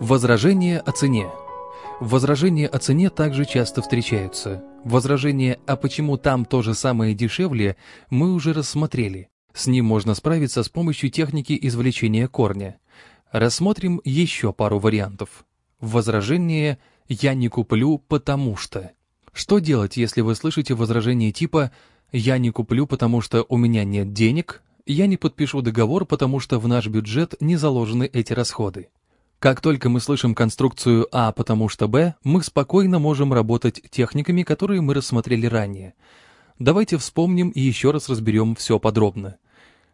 Возражения о цене. Возражения о цене также часто встречаются. Возражение «а почему там то же самое дешевле» мы уже рассмотрели. С ним можно справиться с помощью техники извлечения корня. Рассмотрим еще пару вариантов. Возражение «я не куплю, потому что». Что делать, если вы слышите возражение типа «я не куплю, потому что у меня нет денег», «я не подпишу договор, потому что в наш бюджет не заложены эти расходы». Как только мы слышим конструкцию А потому что Б, мы спокойно можем работать техниками, которые мы рассмотрели ранее. Давайте вспомним и еще раз разберем все подробно.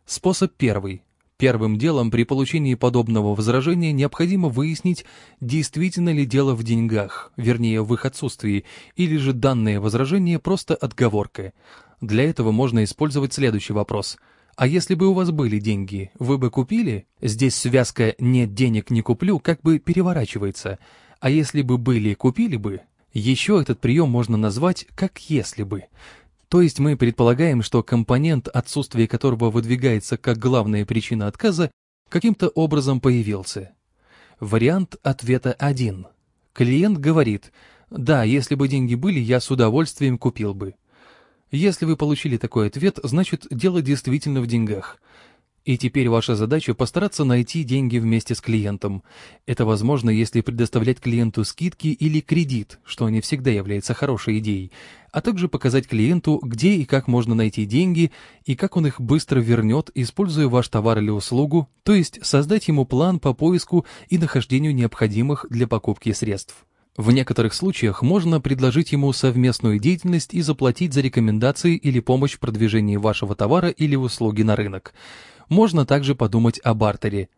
Способ первый. Первым делом при получении подобного возражения необходимо выяснить, действительно ли дело в деньгах, вернее в их отсутствии, или же данное возражение просто отговорка. Для этого можно использовать следующий вопрос – а если бы у вас были деньги, вы бы купили? Здесь связка «нет денег, не куплю» как бы переворачивается. А если бы были, купили бы? Еще этот прием можно назвать как «если бы». То есть мы предполагаем, что компонент, отсутствие которого выдвигается как главная причина отказа, каким-то образом появился. Вариант ответа 1. Клиент говорит, да, если бы деньги были, я с удовольствием купил бы. Если вы получили такой ответ, значит дело действительно в деньгах. И теперь ваша задача постараться найти деньги вместе с клиентом. Это возможно, если предоставлять клиенту скидки или кредит, что не всегда является хорошей идеей, а также показать клиенту, где и как можно найти деньги и как он их быстро вернет, используя ваш товар или услугу, то есть создать ему план по поиску и нахождению необходимых для покупки средств. В некоторых случаях можно предложить ему совместную деятельность и заплатить за рекомендации или помощь в продвижении вашего товара или услуги на рынок. Можно также подумать о бартере.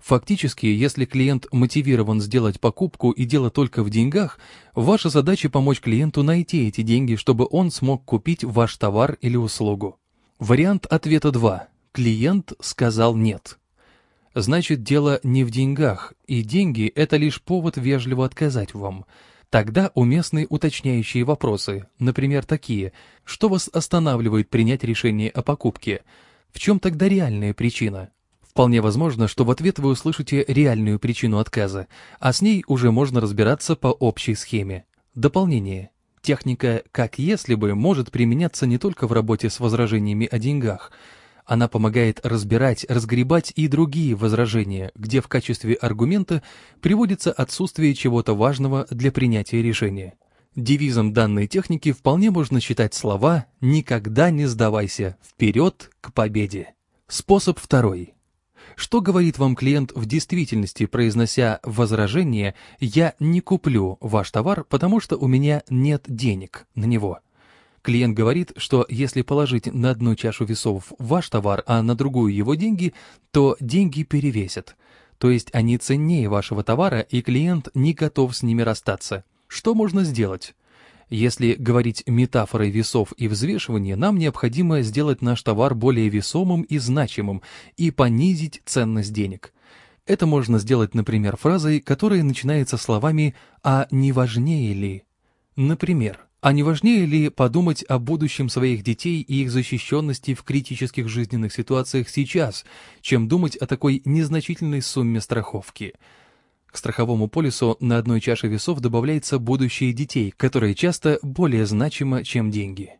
Фактически, если клиент мотивирован сделать покупку и дело только в деньгах, ваша задача помочь клиенту найти эти деньги, чтобы он смог купить ваш товар или услугу. Вариант ответа 2. Клиент сказал «нет» значит дело не в деньгах, и деньги – это лишь повод вежливо отказать вам. Тогда уместны уточняющие вопросы, например, такие «Что вас останавливает принять решение о покупке?» В чем тогда реальная причина? Вполне возможно, что в ответ вы услышите реальную причину отказа, а с ней уже можно разбираться по общей схеме. Дополнение. Техника «как если бы» может применяться не только в работе с возражениями о деньгах – она помогает разбирать, разгребать и другие возражения, где в качестве аргумента приводится отсутствие чего-то важного для принятия решения. Девизом данной техники вполне можно считать слова «никогда не сдавайся, вперед к победе». Способ второй. Что говорит вам клиент в действительности, произнося возражение «я не куплю ваш товар, потому что у меня нет денег на него»? Клиент говорит, что если положить на одну чашу весов ваш товар, а на другую его деньги, то деньги перевесят. То есть они ценнее вашего товара, и клиент не готов с ними расстаться. Что можно сделать? Если говорить метафорой весов и взвешивания, нам необходимо сделать наш товар более весомым и значимым и понизить ценность денег. Это можно сделать, например, фразой, которая начинается словами «а не важнее ли?». Например, а не важнее ли подумать о будущем своих детей и их защищенности в критических жизненных ситуациях сейчас, чем думать о такой незначительной сумме страховки? К страховому полису на одной чаше весов добавляется будущее детей, которое часто более значимо, чем деньги.